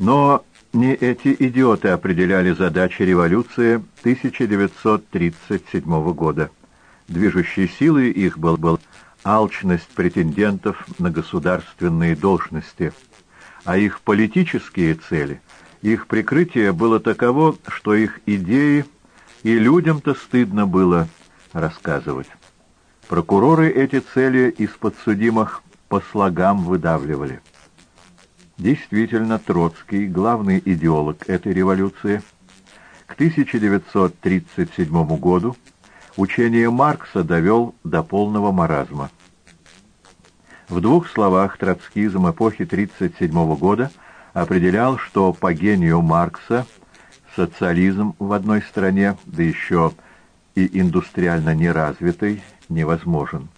Но не эти идиоты определяли задачи революции 1937 года. Движущей силой их был, был алчность претендентов на государственные должности, а их политические цели, их прикрытие было таково, что их идеи и людям-то стыдно было рассказывать. Прокуроры эти цели из подсудимых по слогам выдавливали. Действительно, Троцкий, главный идеолог этой революции, к 1937 году учение Маркса довел до полного маразма. В двух словах троцкизм эпохи 1937 года определял, что по гению Маркса социализм в одной стране, да еще и индустриально неразвитой, невозможен.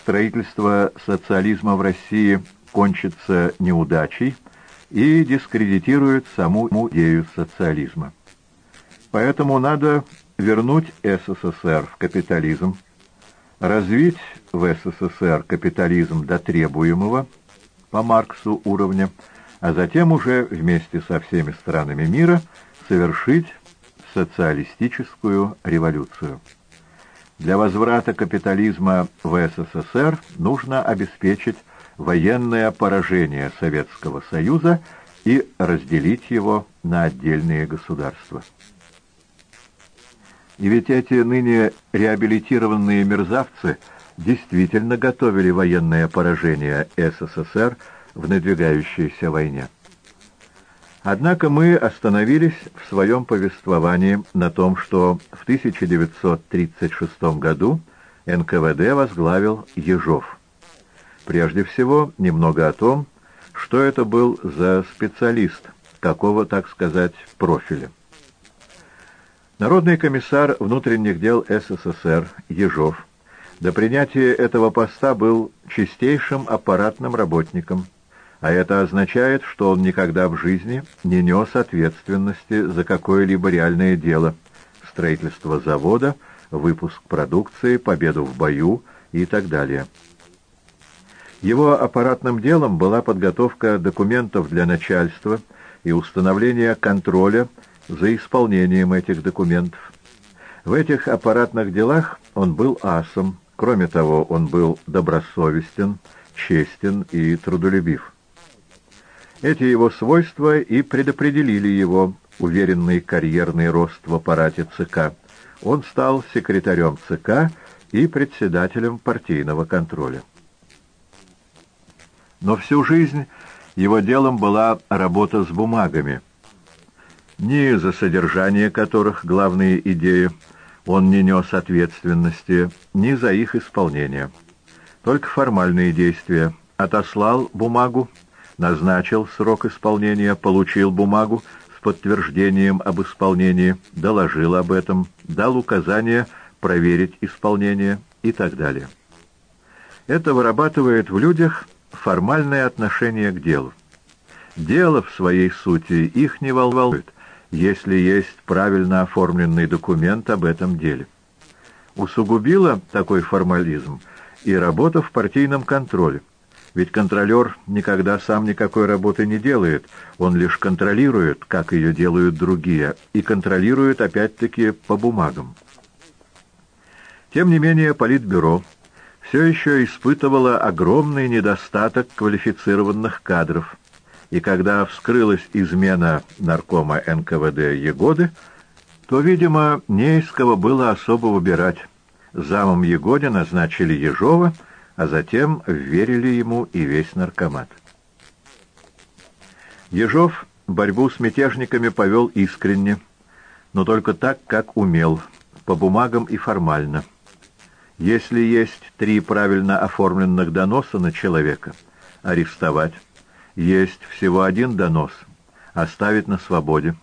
Строительство социализма в России – кончится неудачей и дискредитирует саму идею социализма. Поэтому надо вернуть СССР в капитализм, развить в СССР капитализм до требуемого по Марксу уровня, а затем уже вместе со всеми странами мира совершить социалистическую революцию. Для возврата капитализма в СССР нужно обеспечить военное поражение Советского Союза и разделить его на отдельные государства. И ведь эти ныне реабилитированные мерзавцы действительно готовили военное поражение СССР в надвигающейся войне. Однако мы остановились в своем повествовании на том, что в 1936 году НКВД возглавил Ежов. Прежде всего, немного о том, что это был за специалист, какого, так сказать, профиля. Народный комиссар внутренних дел СССР Ежов до принятия этого поста был чистейшим аппаратным работником, а это означает, что он никогда в жизни не нес ответственности за какое-либо реальное дело – строительство завода, выпуск продукции, победу в бою и так далее – его аппаратным делом была подготовка документов для начальства и установление контроля за исполнением этих документов. В этих аппаратных делах он был асом, кроме того, он был добросовестен, честен и трудолюбив. Эти его свойства и предопределили его уверенный карьерный рост в аппарате ЦК. Он стал секретарем ЦК и председателем партийного контроля. Но всю жизнь его делом была работа с бумагами, ни за содержание которых главные идеи он не нес ответственности, ни за их исполнение. Только формальные действия. Отослал бумагу, назначил срок исполнения, получил бумагу с подтверждением об исполнении, доложил об этом, дал указание проверить исполнение и так далее. Это вырабатывает в людях формальное отношение к делу. Дело в своей сути их не волнует, если есть правильно оформленный документ об этом деле. Усугубила такой формализм и работа в партийном контроле. Ведь контролер никогда сам никакой работы не делает, он лишь контролирует, как ее делают другие, и контролирует опять-таки по бумагам. Тем не менее, Политбюро все еще испытывала огромный недостаток квалифицированных кадров, и когда вскрылась измена наркома НКВД Егоды, то, видимо, не из кого было особо выбирать. Замом Егоде назначили Ежова, а затем верили ему и весь наркомат. Ежов борьбу с мятежниками повел искренне, но только так, как умел, по бумагам и формально – если есть три правильно оформленных доноса на человека, арестовать. Есть всего один донос, оставить на свободе.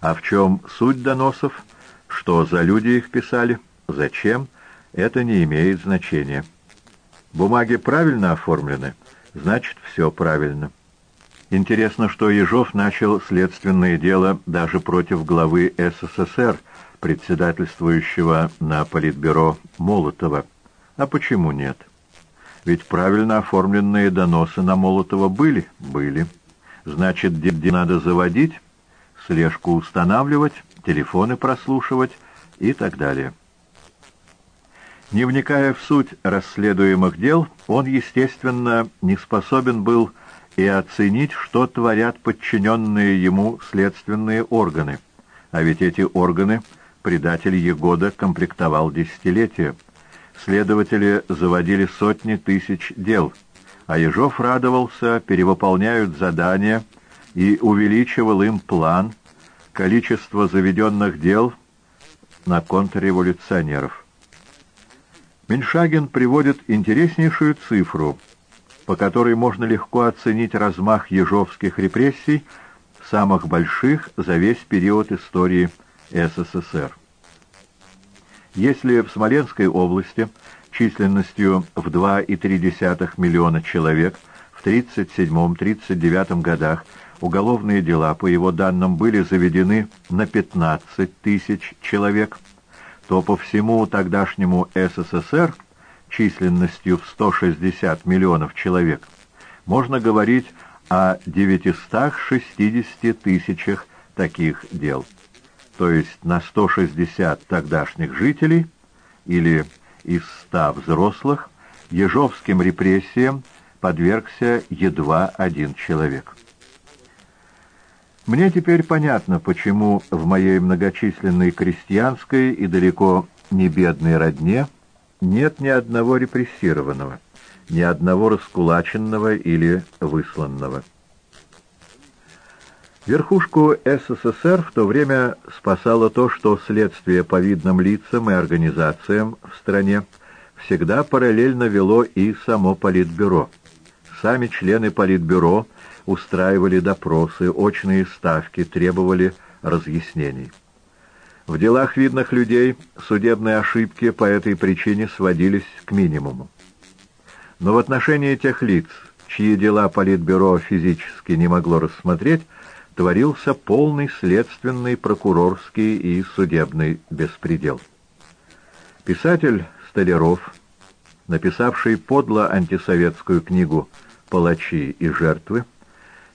А в чем суть доносов, что за люди их писали, зачем, это не имеет значения. Бумаги правильно оформлены, значит, все правильно. Интересно, что Ежов начал следственное дело даже против главы СССР – председательствующего на Политбюро Молотова. А почему нет? Ведь правильно оформленные доносы на Молотова были? Были. Значит, где надо заводить, слежку устанавливать, телефоны прослушивать и так далее. Не вникая в суть расследуемых дел, он, естественно, не способен был и оценить, что творят подчиненные ему следственные органы. А ведь эти органы предатель Егода комплектовал десятилетия. Следователи заводили сотни тысяч дел, а Ежов радовался, перевыполняют задания и увеличивал им план, количество заведенных дел на контрреволюционеров. Меньшагин приводит интереснейшую цифру, по которой можно легко оценить размах ежовских репрессий, самых больших за весь период истории СССР. Если в Смоленской области численностью в 2,3 миллиона человек в 1937-1939 годах уголовные дела, по его данным, были заведены на 15 тысяч человек, то по всему тогдашнему СССР численностью в 160 миллионов человек можно говорить о 960 тысячах таких дел, то есть на 160 тогдашних жителей или из 100 взрослых ежовским репрессиям подвергся едва один человек. Мне теперь понятно, почему в моей многочисленной крестьянской и далеко не бедной родне нет ни одного репрессированного, ни одного раскулаченного или высланного. Верхушку СССР в то время спасало то, что следствие по видным лицам и организациям в стране всегда параллельно вело и само Политбюро. Сами члены Политбюро устраивали допросы, очные ставки, требовали разъяснений. В делах видных людей судебные ошибки по этой причине сводились к минимуму. Но в отношении тех лиц, чьи дела Политбюро физически не могло рассмотреть, творился полный следственный, прокурорский и судебный беспредел. Писатель Столяров, написавший подло антисоветскую книгу «Палачи и жертвы»,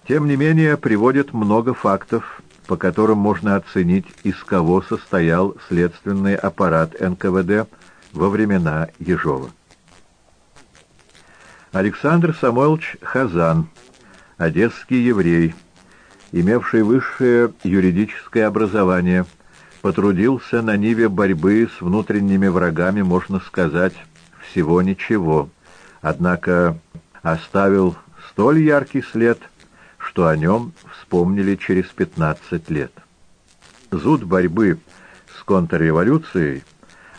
тем не менее, приводит много фактов, по которым можно оценить, из кого состоял следственный аппарат НКВД во времена Ежова. Александр Самойлович Хазан, одесский еврей, имевший высшее юридическое образование, потрудился на ниве борьбы с внутренними врагами, можно сказать, всего ничего, однако оставил столь яркий след – что о нем вспомнили через 15 лет. Зуд борьбы с контрреволюцией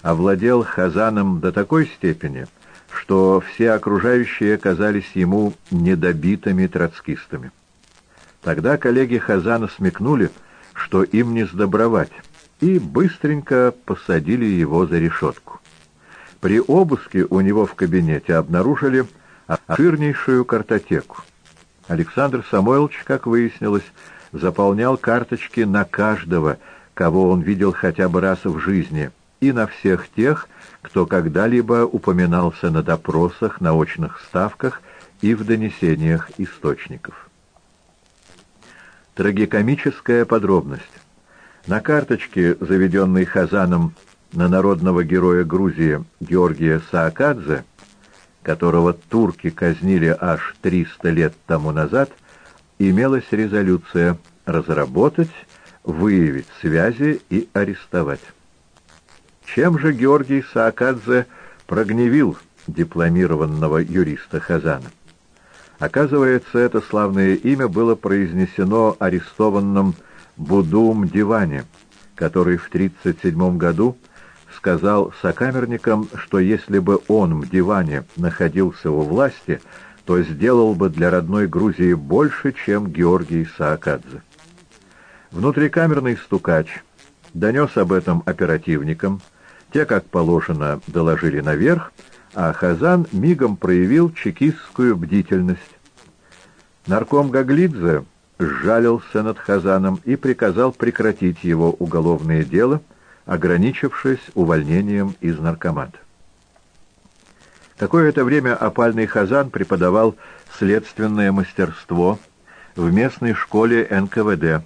овладел Хазаном до такой степени, что все окружающие казались ему недобитыми троцкистами. Тогда коллеги Хазана смекнули, что им не сдобровать, и быстренько посадили его за решетку. При обыске у него в кабинете обнаружили обширнейшую картотеку. Александр Самойлович, как выяснилось, заполнял карточки на каждого, кого он видел хотя бы раз в жизни, и на всех тех, кто когда-либо упоминался на допросах, на очных ставках и в донесениях источников. Трагикомическая подробность. На карточке, заведенной Хазаном на народного героя Грузии Георгия Саакадзе, которого турки казнили аж 300 лет тому назад, имелась резолюция разработать, выявить связи и арестовать. Чем же Георгий Саакадзе прогневил дипломированного юриста Хазана? Оказывается, это славное имя было произнесено арестованным Будум Диване, который в 1937 году сказал сокамерникам, что если бы он в диване находился у власти, то сделал бы для родной Грузии больше, чем Георгий Саакадзе. Внутрикамерный стукач донес об этом оперативникам, те, как положено, доложили наверх, а Хазан мигом проявил чекистскую бдительность. Нарком Гаглидзе сжалился над Хазаном и приказал прекратить его уголовное дело — ограничившись увольнением из наркомата. Какое-то время опальный Хазан преподавал следственное мастерство в местной школе НКВД,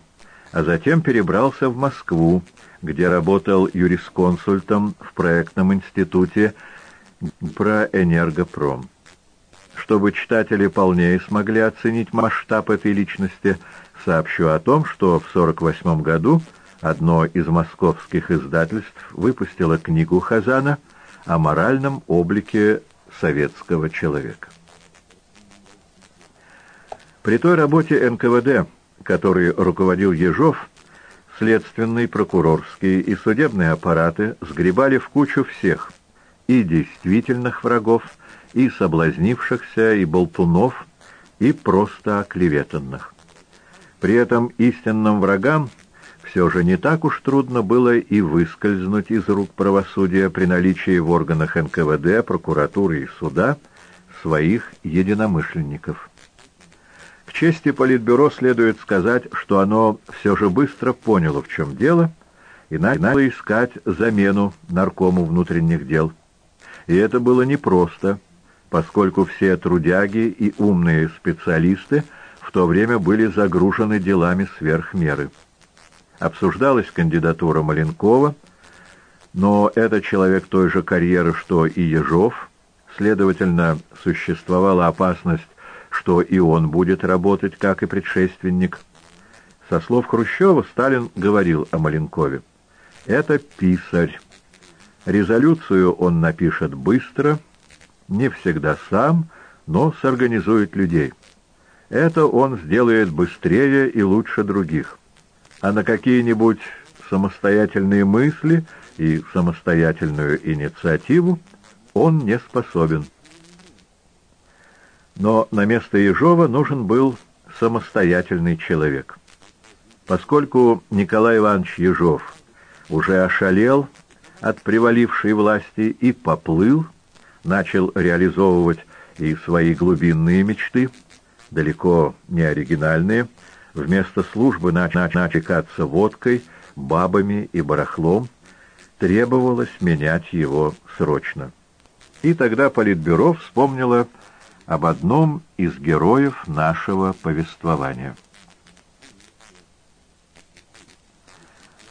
а затем перебрался в Москву, где работал юрисконсультом в проектном институте про энергопром. Чтобы читатели полнее смогли оценить масштаб этой личности, сообщу о том, что в 1948 году одно из московских издательств выпустило книгу Хазана о моральном облике советского человека. При той работе НКВД, которой руководил Ежов, следственный, прокурорский и судебные аппараты сгребали в кучу всех, и действительных врагов, и соблазнившихся, и болтунов, и просто оклеветанных. При этом истинным врагам все же не так уж трудно было и выскользнуть из рук правосудия при наличии в органах НКВД, прокуратуры и суда своих единомышленников. К чести Политбюро следует сказать, что оно все же быстро поняло, в чем дело, и начало искать замену наркому внутренних дел. И это было непросто, поскольку все трудяги и умные специалисты в то время были загружены делами сверх меры. Обсуждалась кандидатура Маленкова, но это человек той же карьеры, что и Ежов, следовательно, существовала опасность, что и он будет работать, как и предшественник. Со слов Хрущева Сталин говорил о Маленкове. «Это писарь. Резолюцию он напишет быстро, не всегда сам, но сорганизует людей. Это он сделает быстрее и лучше других» а на какие-нибудь самостоятельные мысли и самостоятельную инициативу он не способен. Но на место Ежова нужен был самостоятельный человек. Поскольку Николай Иванович Ежов уже ошалел от привалившей власти и поплыл, начал реализовывать и свои глубинные мечты, далеко не оригинальные, вместо службы начекаться водкой, бабами и барахлом, требовалось менять его срочно. И тогда Политбюро вспомнило об одном из героев нашего повествования.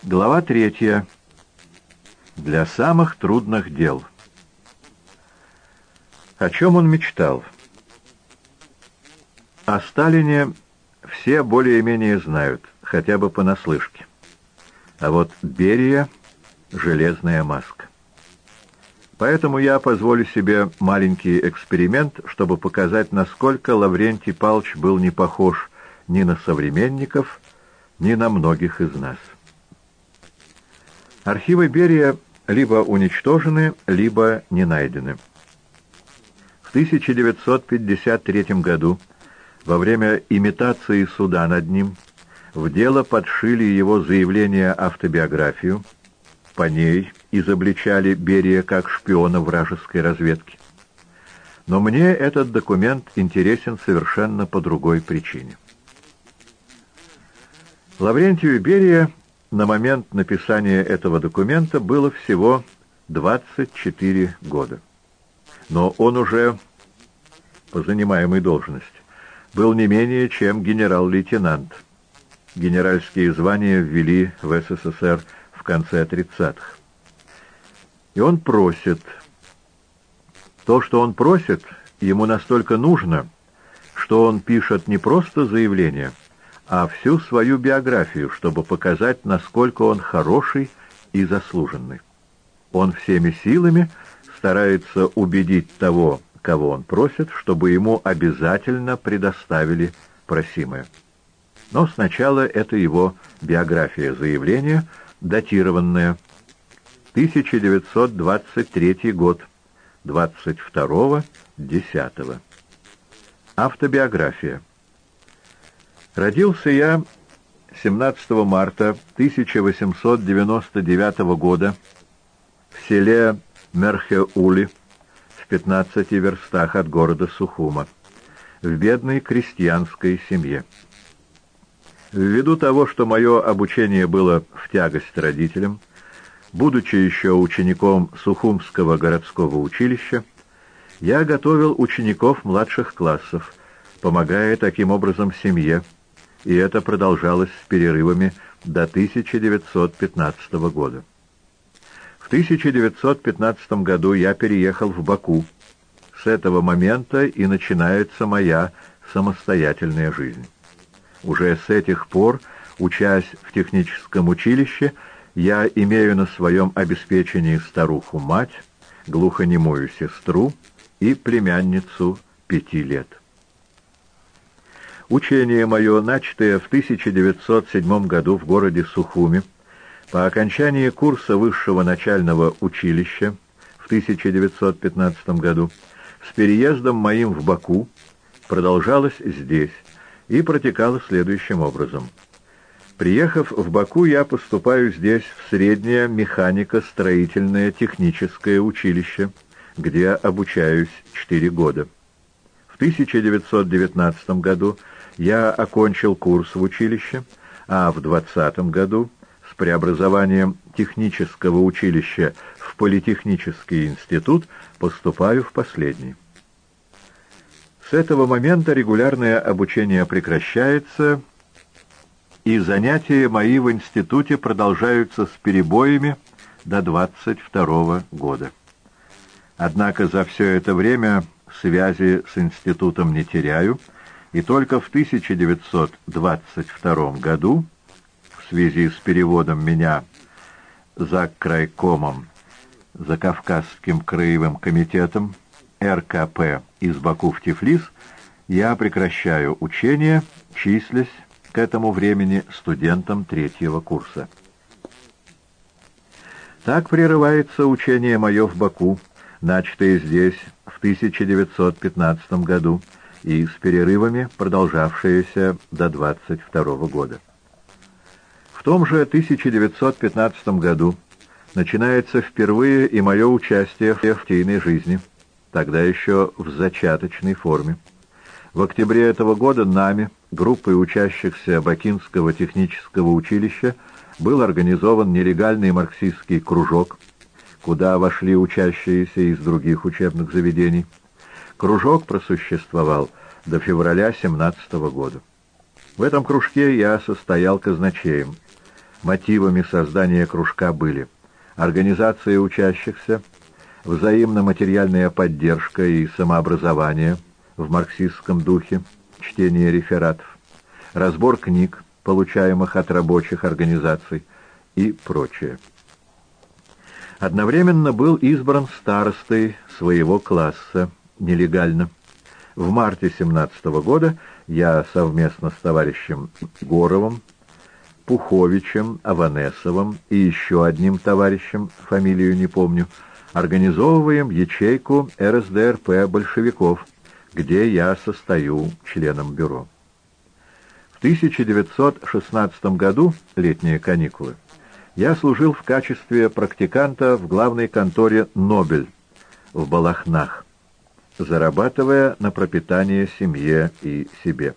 Глава третья. Для самых трудных дел. О чем он мечтал? О Сталине все более-менее знают, хотя бы понаслышке. А вот Берия — железная маска. Поэтому я позволю себе маленький эксперимент, чтобы показать, насколько Лаврентий Палч был не похож ни на современников, ни на многих из нас. Архивы Берия либо уничтожены, либо не найдены. В 1953 году во время имитации суда над ним в дело подшили его заявление-автобиографию, по ней изобличали Берия как шпиона вражеской разведки. Но мне этот документ интересен совершенно по другой причине. Лаврентию Берия на момент написания этого документа было всего 24 года. Но он уже по занимаемой должности был не менее чем генерал-лейтенант. Генеральские звания ввели в СССР в конце 30-х. И он просит. То, что он просит, ему настолько нужно, что он пишет не просто заявление, а всю свою биографию, чтобы показать, насколько он хороший и заслуженный. Он всеми силами старается убедить того, кого он просит, чтобы ему обязательно предоставили просимое. Но сначала это его биография заявления, датированная 1923 год, 22-10. Автобиография. Родился я 17 марта 1899 года в селе Мерхеули, в 15 верстах от города Сухума, в бедной крестьянской семье. Ввиду того, что мое обучение было в тягость родителям, будучи еще учеником Сухумского городского училища, я готовил учеников младших классов, помогая таким образом семье, и это продолжалось с перерывами до 1915 года. В 1915 году я переехал в Баку. С этого момента и начинается моя самостоятельная жизнь. Уже с этих пор, учась в техническом училище, я имею на своем обеспечении старуху-мать, глухонемую сестру и племянницу пяти лет. Учение мое, начатое в 1907 году в городе Сухуми, по окончании курса высшего начального училища в 1915 году, с переездом моим в Баку, продолжалось здесь и протекало следующим образом. Приехав в Баку, я поступаю здесь в среднее механико-строительное техническое училище, где обучаюсь 4 года. В 1919 году я окончил курс в училище, а в 20 году с преобразованием технического училища в политехнический институт поступаю в последний. С этого момента регулярное обучение прекращается, и занятия мои в институте продолжаются с перебоями до 22 года. Однако за все это время связи с институтом не теряю, и только в 1922 году, в связи с переводом меня за крайкомом, за Кавказским краевым комитетом РКП из Баку в Тифлис, я прекращаю учение, числясь к этому времени студентом третьего курса. Так прерывается учение мое в Баку, начатое здесь в 1915 году и с перерывами, продолжавшееся до 22 года. В том же 1915 году начинается впервые и мое участие в партийной жизни, тогда еще в зачаточной форме. В октябре этого года нами, группой учащихся Бакинского технического училища, был организован нелегальный марксистский кружок, куда вошли учащиеся из других учебных заведений. Кружок просуществовал до февраля 17 года. В этом кружке я состоял казначеем. Мотивами создания кружка были организация учащихся, взаимно-материальная поддержка и самообразование в марксистском духе, чтение рефератов, разбор книг, получаемых от рабочих организаций и прочее. Одновременно был избран старостой своего класса нелегально. В марте 17 года я совместно с товарищем Горовым Пуховичем, Аванесовым и еще одним товарищем, фамилию не помню, организовываем ячейку РСДРП большевиков, где я состою членом бюро. В 1916 году, летние каникулы, я служил в качестве практиканта в главной конторе «Нобель» в Балахнах, зарабатывая на пропитание семье и себе.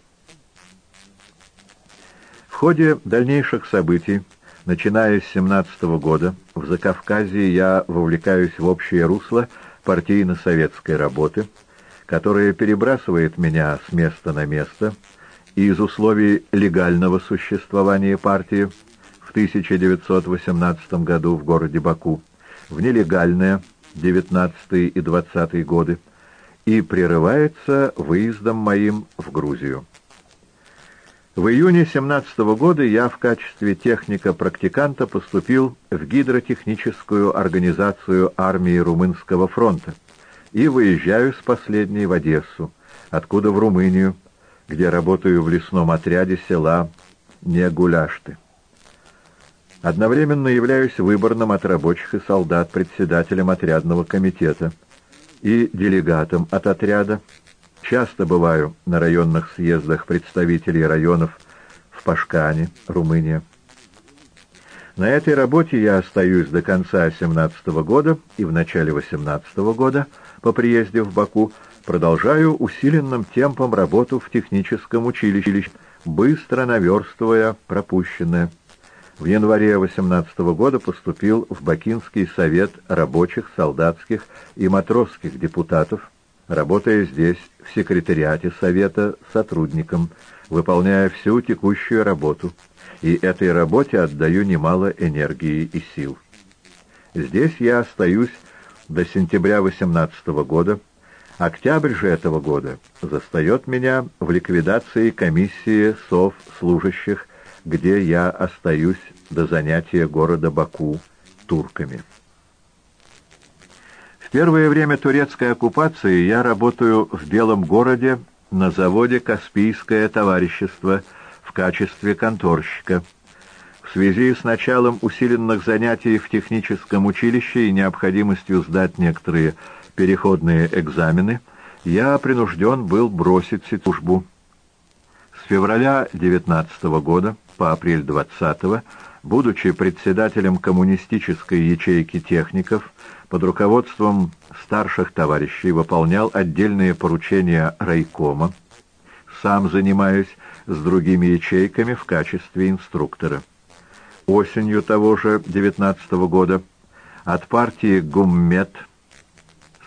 В ходе дальнейших событий, начиная с 17 года, в Закавказье я вовлекаюсь в общее русло партийно-советской работы, которая перебрасывает меня с места на место и из условий легального существования партии в 1918 году в городе Баку в нелегальное 19 и 20 годы и прерывается выездом моим в Грузию. В июне 17 года я в качестве техника-практиканта поступил в гидротехническую организацию армии Румынского фронта и выезжаю с последней в Одессу, откуда в Румынию, где работаю в лесном отряде села Негуляшты. Одновременно являюсь выборным от рабочих и солдат председателем отрядного комитета и делегатом от отряда, Часто бываю на районных съездах представителей районов в Пашкане, Румыния. На этой работе я остаюсь до конца 17 -го года и в начале 18 -го года по приезде в Баку продолжаю усиленным темпом работу в техническом училище, быстро наверстывая пропущенное. В январе 18 -го года поступил в Бакинский совет рабочих, солдатских и матросских депутатов, работая здесь в секретариате Совета сотрудником, выполняя всю текущую работу, и этой работе отдаю немало энергии и сил. Здесь я остаюсь до сентября 18 года, Октябрь же этого года застает меня в ликвидации комиссии сов служащих, где я остаюсь до занятия города Баку турками. В первое время турецкой оккупации я работаю в Белом городе на заводе «Каспийское товарищество» в качестве конторщика. В связи с началом усиленных занятий в техническом училище и необходимостью сдать некоторые переходные экзамены, я принужден был бросить службу. С февраля 19 года по апрель 20 будучи председателем коммунистической ячейки техников, под руководством старших товарищей выполнял отдельные поручения райкома, сам занимаюсь с другими ячейками в качестве инструктора. Осенью того же 19 года от партии «Гуммет»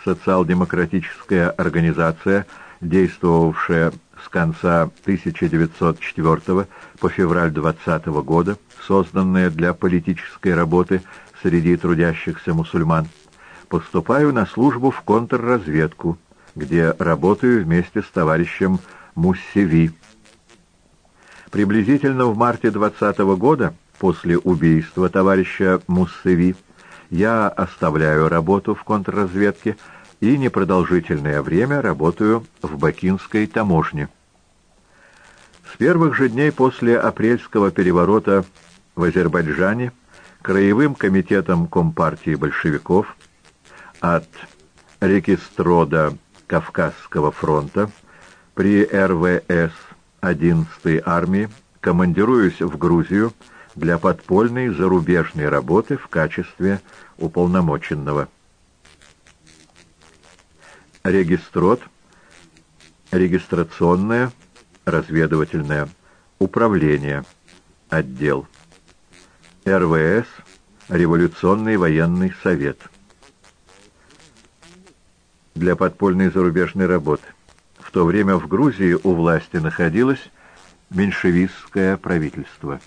социал-демократическая организация, действовавшая с конца 1904 по февраль 20 года, созданная для политической работы среди трудящихся мусульман, поступаю на службу в контрразведку, где работаю вместе с товарищем Муссеви. Приблизительно в марте 20 года, после убийства товарища Муссеви, я оставляю работу в контрразведке и непродолжительное время работаю в Бакинской таможне. С первых же дней после апрельского переворота в Азербайджане Краевым комитетом Компартии большевиков от Рекистрода Кавказского фронта при РВС 11-й армии командируюсь в Грузию для подпольной зарубежной работы в качестве уполномоченного. Регистрот, регистрационное, разведывательное, управление, отдел. РВС, Революционный военный совет. Для подпольной зарубежной работы. В то время в Грузии у власти находилось меньшевистское правительство.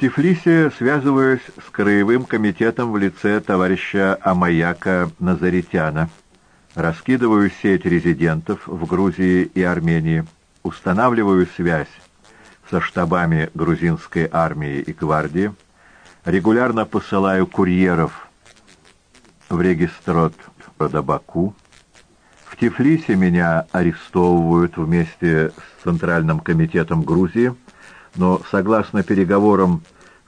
Тифлисе связываюсь с краевым комитетом в лице товарища Амаяка Назаритяна. Раскидываю сеть резидентов в Грузии и Армении. Устанавливаю связь со штабами грузинской армии и гвардии. Регулярно посылаю курьеров в регистрот Баку. В Тифлисе меня арестовывают вместе с Центральным комитетом Грузии – но, согласно переговорам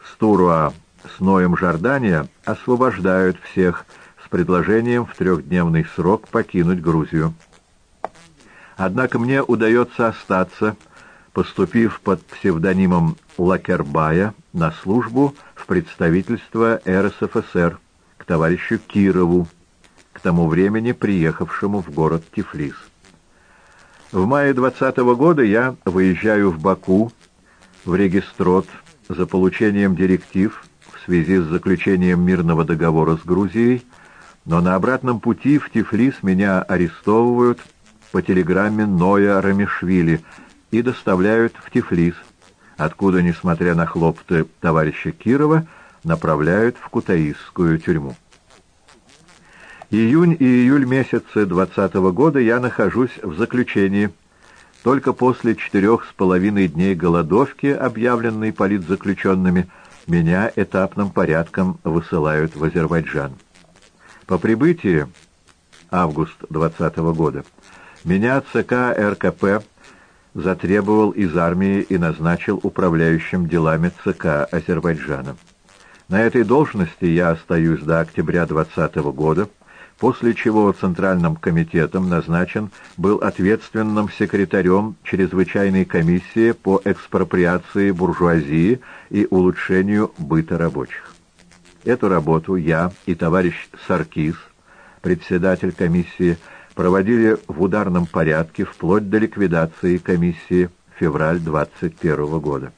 с Туруа с Ноем Жордания, освобождают всех с предложением в трехдневный срок покинуть Грузию. Однако мне удается остаться, поступив под псевдонимом Лакербая на службу в представительство РСФСР к товарищу Кирову, к тому времени приехавшему в город Тифлис. В мае 20 -го года я выезжаю в Баку в регистрот за получением директив в связи с заключением мирного договора с Грузией, но на обратном пути в Тифлис меня арестовывают по телеграмме Ноя Рамишвили и доставляют в Тифлис, откуда, несмотря на хлопоты товарища Кирова, направляют в Кутаисскую тюрьму. Июнь и июль месяцы 20 года я нахожусь в заключении – только после четырех с половиной дней голодовки, объявленной политзаключенными, меня этапным порядком высылают в Азербайджан. По прибытии, август 20 года, меня ЦК РКП затребовал из армии и назначил управляющим делами ЦК Азербайджана. На этой должности я остаюсь до октября 20 года, после чего Центральным комитетом назначен был ответственным секретарем чрезвычайной комиссии по экспроприации буржуазии и улучшению быта рабочих. Эту работу я и товарищ Саркис, председатель комиссии, проводили в ударном порядке вплоть до ликвидации комиссии февраль 21 года.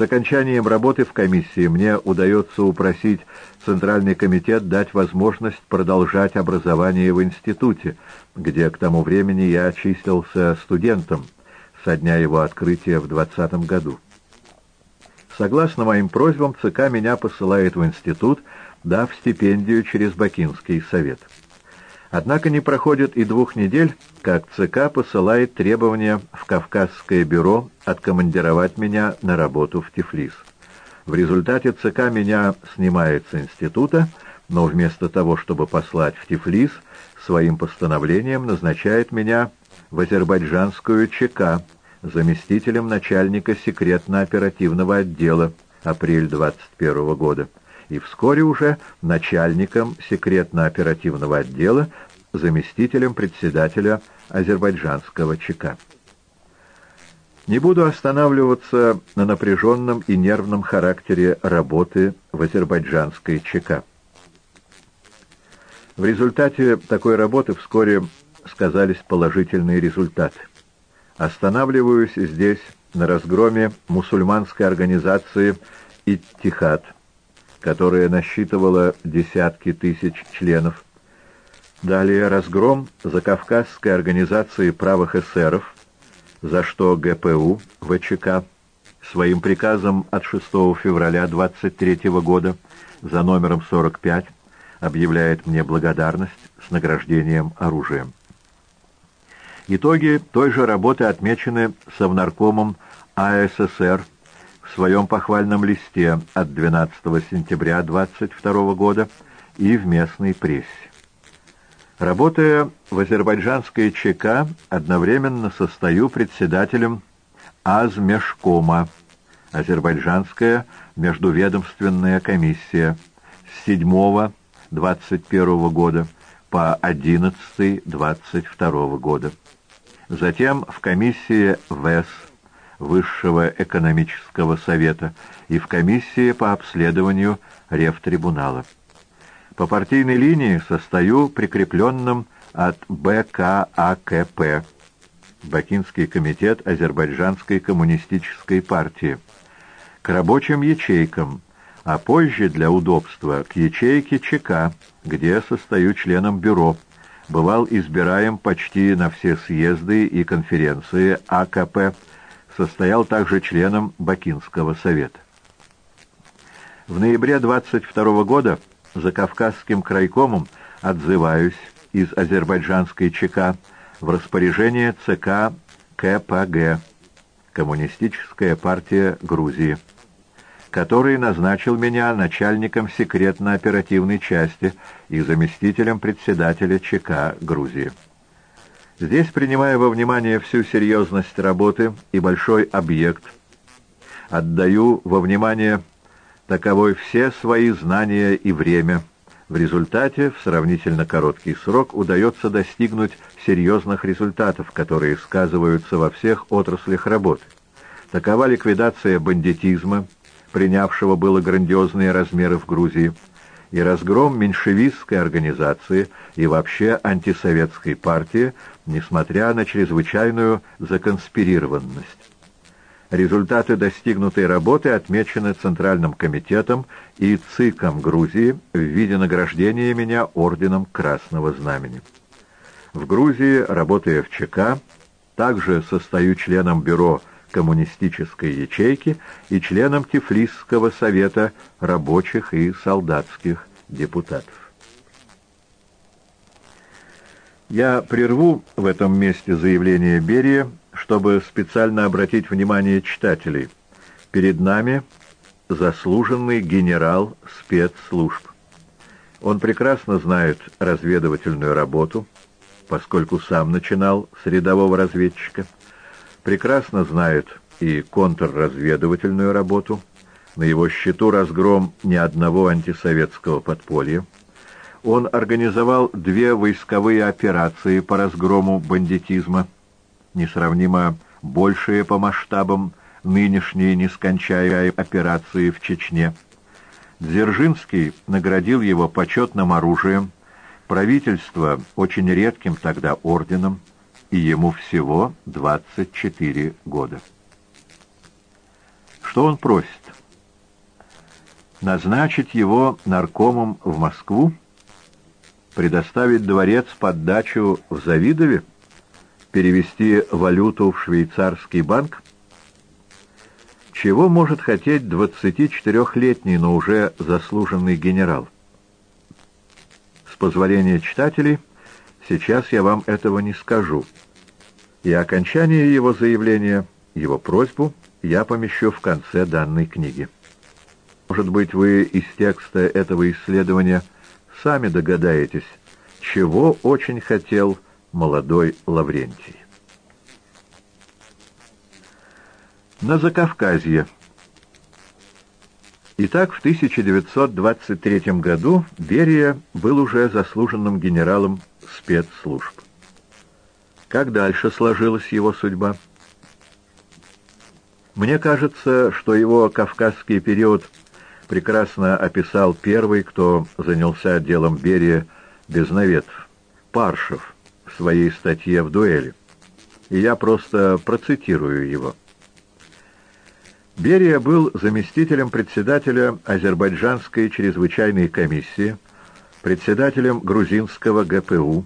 С окончанием работы в комиссии мне удается упросить Центральный комитет дать возможность продолжать образование в институте, где к тому времени я числился студентом, со дня его открытия в 20 году. Согласно моим просьбам, ЦК меня посылает в институт, дав стипендию через Бакинский совет. Однако не проходит и двух недель, как ЦК посылает требования в Кавказское бюро откомандировать меня на работу в Тифлис. В результате ЦК меня снимает с института, но вместо того, чтобы послать в Тифлис, своим постановлением назначает меня в азербайджанскую ЧК заместителем начальника секретно-оперативного отдела апрель 21 года и вскоре уже начальником секретно-оперативного отдела, заместителем председателя азербайджанского ЧК. Не буду останавливаться на напряженном и нервном характере работы в азербайджанской ЧК. В результате такой работы вскоре сказались положительные результаты. Останавливаюсь здесь на разгроме мусульманской организации «Иттихад», которая насчитывала десятки тысяч членов. Далее разгром закавказской организации правых эсеров, за что ГПУ ВЧК своим приказом от 6 февраля 23 года за номером 45 объявляет мне благодарность с награждением оружием. Итоги той же работы отмечены Совнаркомом АССР в своем похвальном листе от 12 сентября 22 года и в местной прессе. Работая в азербайджанской ЧК, одновременно состою председателем Азмешкома, Азербайджанская междуведомственная комиссия, с 7-21 года по 11-22 года затем в комиссии ВЭС, Высшего экономического совета, и в комиссии по обследованию Ревтрибунала. По партийной линии состою прикрепленным от БКАКП, Бакинский комитет Азербайджанской коммунистической партии, к рабочим ячейкам, а позже для удобства к ячейке ЧК, где состою членом бюро, бывал избираем почти на все съезды и конференции АКП, состоял также членом Бакинского совета. В ноябре 22 года за Кавказским крайкомом отзываюсь из азербайджанской ЧК в распоряжение ЦК КПГ, Коммунистическая партия Грузии который назначил меня начальником секретно-оперативной части и заместителем председателя ЧК Грузии. Здесь, принимая во внимание всю серьезность работы и большой объект, отдаю во внимание таковой все свои знания и время. В результате, в сравнительно короткий срок, удается достигнуть серьезных результатов, которые сказываются во всех отраслях работы. Такова ликвидация бандитизма, принявшего было грандиозные размеры в Грузии, и разгром меньшевистской организации и вообще антисоветской партии, несмотря на чрезвычайную законспирированность. Результаты достигнутой работы отмечены Центральным комитетом и ЦИКом Грузии в виде награждения меня орденом Красного Знамени. В Грузии, работая в ЧК, также состою членом бюро коммунистической ячейки и членом Тифлисского совета рабочих и солдатских депутатов. Я прерву в этом месте заявление Берия, чтобы специально обратить внимание читателей. Перед нами заслуженный генерал спецслужб. Он прекрасно знает разведывательную работу, поскольку сам начинал с рядового разведчика – прекрасно знает и контрразведывательную работу, на его счету разгром ни одного антисоветского подполья. Он организовал две войсковые операции по разгрому бандитизма, несравнимо большие по масштабам нынешние нескончаемые операции в Чечне. Дзержинский наградил его почетным оружием, правительство очень редким тогда орденом, и ему всего 24 года. Что он просит? Назначить его наркомом в Москву? Предоставить дворец под дачу в Завидове? перевести валюту в швейцарский банк? Чего может хотеть 24-летний, но уже заслуженный генерал? С позволения читателей, сейчас я вам этого не скажу. И окончание его заявления, его просьбу, я помещу в конце данной книги. Может быть, вы из текста этого исследования сами догадаетесь, чего очень хотел молодой Лаврентий. На Закавказье. Итак, в 1923 году Берия был уже заслуженным генералом спецслужб. Как дальше сложилась его судьба? Мне кажется, что его кавказский период прекрасно описал первый, кто занялся делом Берия без наветов, Паршев, в своей статье в «Дуэли». И я просто процитирую его. Берия был заместителем председателя Азербайджанской чрезвычайной комиссии, председателем грузинского ГПУ,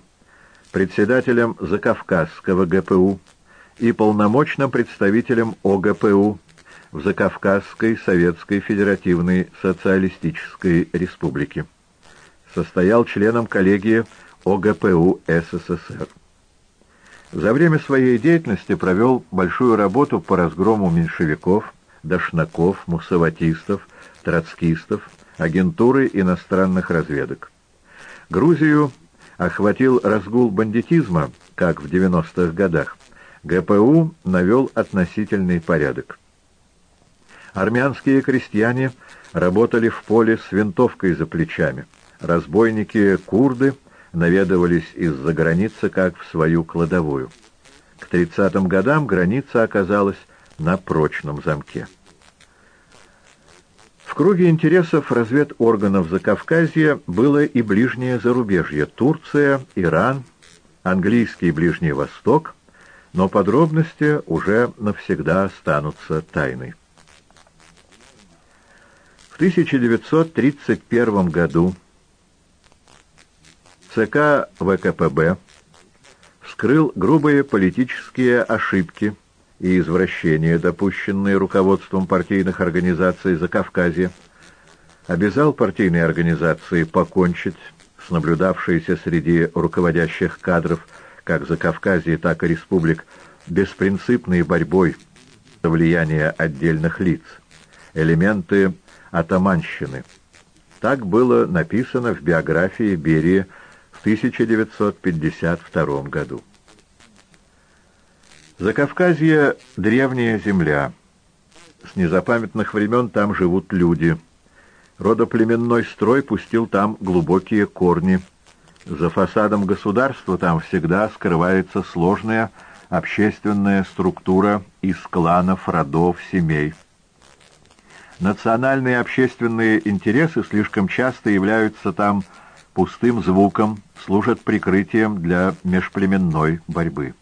председателем Закавказского ГПУ и полномочным представителем ОГПУ в Закавказской Советской Федеративной Социалистической Республике. Состоял членом коллегии ОГПУ СССР. За время своей деятельности провел большую работу по разгрому меньшевиков, дошнаков, мусаватистов, троцкистов, агентуры иностранных разведок. Грузию охватил разгул бандитизма, как в 90-х годах. ГПУ навел относительный порядок. Армянские крестьяне работали в поле с винтовкой за плечами. Разбойники-курды наведывались из-за границы, как в свою кладовую. К 30-м годам граница оказалась на прочном замке. В круге интересов разведорганов Закавказья было и ближнее зарубежье – Турция, Иран, английский Ближний Восток, но подробности уже навсегда останутся тайной. В 1931 году ЦК ВКПБ вскрыл грубые политические ошибки – и извращения, допущенные руководством партийных организаций Закавказья, обязал партийные организации покончить с наблюдавшейся среди руководящих кадров как Закавказья, так и республик беспринципной борьбой за влияние отдельных лиц, элементы атаманщины. Так было написано в биографии Берии в 1952 году. Закавказье — древняя земля. С незапамятных времен там живут люди. Родоплеменной строй пустил там глубокие корни. За фасадом государства там всегда скрывается сложная общественная структура из кланов, родов, семей. Национальные общественные интересы слишком часто являются там пустым звуком, служат прикрытием для межплеменной борьбы.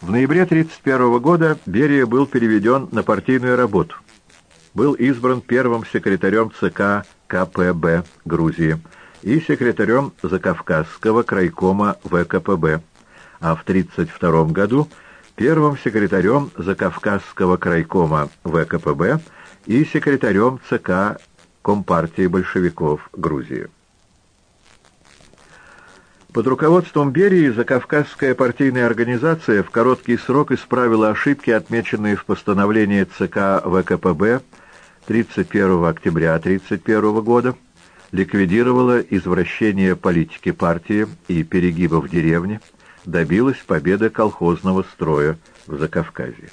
В ноябре 1931 года Берия был переведен на партийную работу. Был избран первым секретарем ЦК КПБ Грузии и секретарем Закавказского крайкома ВКПБ, а в 1932 году первым секретарем Закавказского крайкома ВКПБ и секретарем ЦК Компартии большевиков Грузии. Под руководством Берии Закавказская партийная организация в короткий срок исправила ошибки, отмеченные в постановлении ЦК ВКПБ 31 октября 1931 года, ликвидировала извращение политики партии и перегибы в деревне, добилась победы колхозного строя в Закавказье.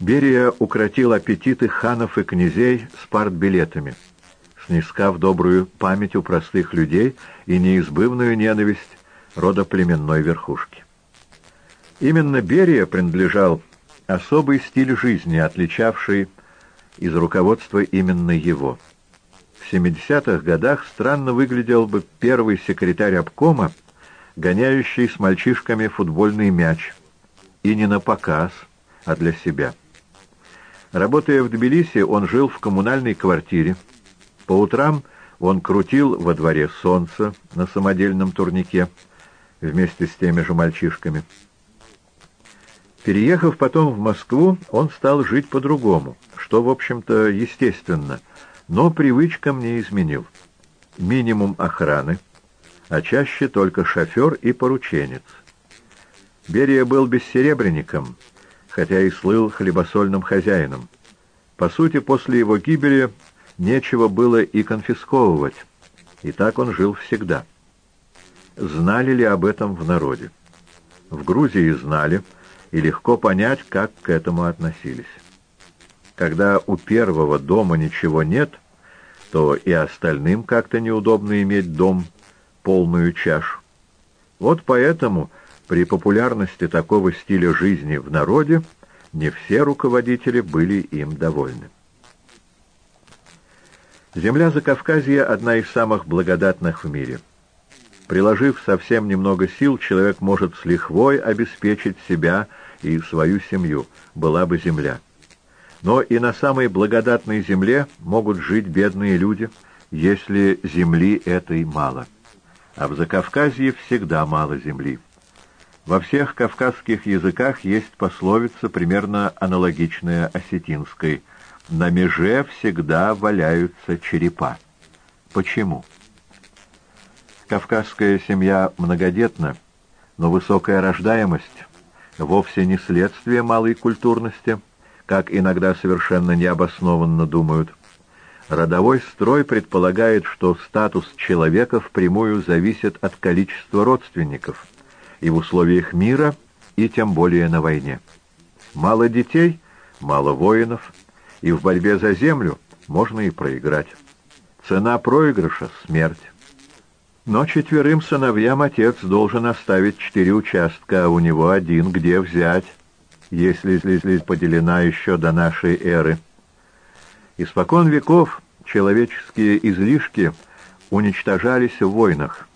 Берия укротил аппетиты ханов и князей с партбилетами – снискав добрую память у простых людей и неизбывную ненависть родоплеменной верхушки. Именно Берия принадлежал особый стиль жизни, отличавший из руководства именно его. В 70-х годах странно выглядел бы первый секретарь обкома, гоняющий с мальчишками футбольный мяч, и не на показ, а для себя. Работая в Тбилиси, он жил в коммунальной квартире, по утрам Он крутил во дворе солнце на самодельном турнике вместе с теми же мальчишками. Переехав потом в Москву, он стал жить по-другому, что, в общем-то, естественно, но привычкам не изменил. Минимум охраны, а чаще только шофер и порученец. Берия был бессеребренником, хотя и слыл хлебосольным хозяином. По сути, после его гибели нечего было и конфисковывать, и так он жил всегда. Знали ли об этом в народе? В Грузии знали, и легко понять, как к этому относились. Когда у первого дома ничего нет, то и остальным как-то неудобно иметь дом, полную чашу. Вот поэтому при популярности такого стиля жизни в народе не все руководители были им довольны. Земля Закавказья — одна из самых благодатных в мире. Приложив совсем немного сил, человек может с лихвой обеспечить себя и свою семью, была бы земля. Но и на самой благодатной земле могут жить бедные люди, если земли этой мало. А в Закавказье всегда мало земли. Во всех кавказских языках есть пословица, примерно аналогичная осетинской – на меже всегда валяются черепа. Почему? Кавказская семья многодетна, но высокая рождаемость вовсе не следствие малой культурности, как иногда совершенно необоснованно думают. Родовой строй предполагает, что статус человека впрямую зависит от количества родственников, и в условиях мира, и тем более на войне. Мало детей, мало воинов – и в борьбе за землю можно и проиграть. Цена проигрыша — смерть. Но четверым сыновьям отец должен оставить четыре участка, а у него один где взять, если здесь поделена еще до нашей эры. Испокон веков человеческие излишки уничтожались в войнах.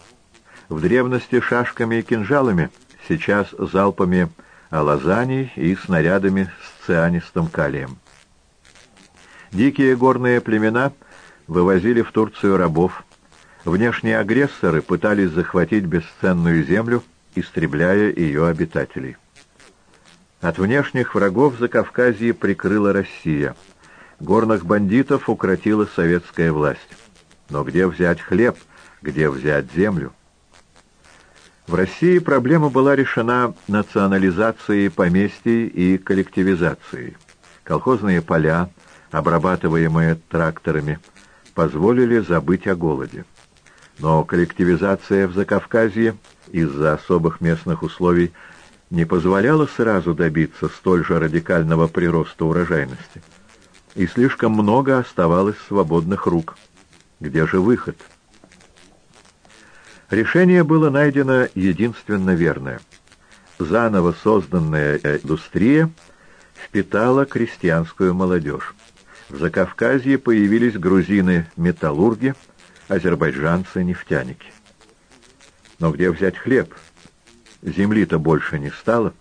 В древности шашками и кинжалами, сейчас залпами алазаний и снарядами с цианистым калием. Дикие горные племена вывозили в Турцию рабов. Внешние агрессоры пытались захватить бесценную землю, истребляя ее обитателей. От внешних врагов Закавказье прикрыла Россия. Горных бандитов укротила советская власть. Но где взять хлеб, где взять землю? В России проблема была решена национализацией поместий и коллективизацией. Колхозные поля, обрабатываемые тракторами, позволили забыть о голоде. Но коллективизация в Закавказье из-за особых местных условий не позволяла сразу добиться столь же радикального прироста урожайности. И слишком много оставалось свободных рук. Где же выход? Решение было найдено единственно верное. Заново созданная индустрия впитала крестьянскую молодежь. В Закавказье появились грузины-металлурги, азербайджанцы-нефтяники. Но где взять хлеб? Земли-то больше не стало.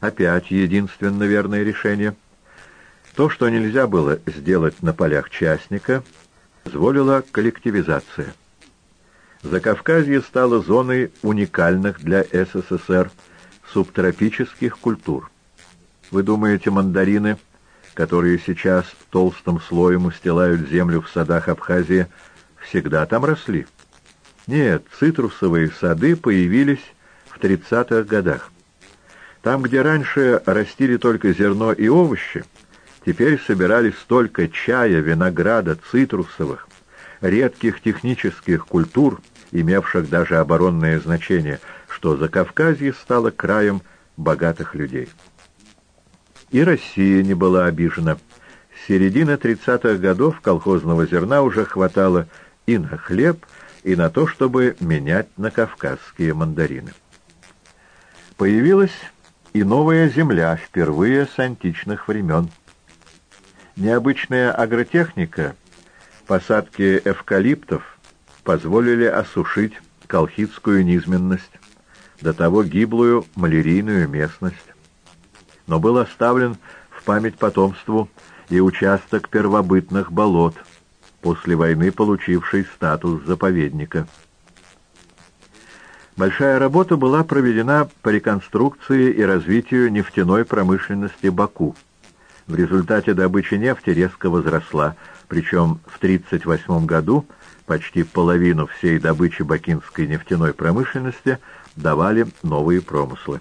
Опять единственно верное решение. То, что нельзя было сделать на полях частника, позволила коллективизация. Закавказье стало зоной уникальных для СССР субтропических культур. Вы думаете, мандарины которые сейчас толстым слоем устилают землю в садах Абхазии, всегда там росли? Нет, цитрусовые сады появились в 30-х годах. Там, где раньше растили только зерно и овощи, теперь собирали столько чая, винограда, цитрусовых, редких технических культур, имевших даже оборонное значение, что Закавказье стало краем богатых людей. И Россия не была обижена. С середины 30-х годов колхозного зерна уже хватало и на хлеб, и на то, чтобы менять на кавказские мандарины. Появилась и новая земля впервые с античных времен. Необычная агротехника, посадки эвкалиптов позволили осушить колхидскую низменность, до того гиблую малярийную местность но был оставлен в память потомству и участок первобытных болот, после войны получивший статус заповедника. Большая работа была проведена по реконструкции и развитию нефтяной промышленности Баку. В результате добычи нефти резко возросла, причем в 1938 году почти половину всей добычи бакинской нефтяной промышленности давали новые промыслы.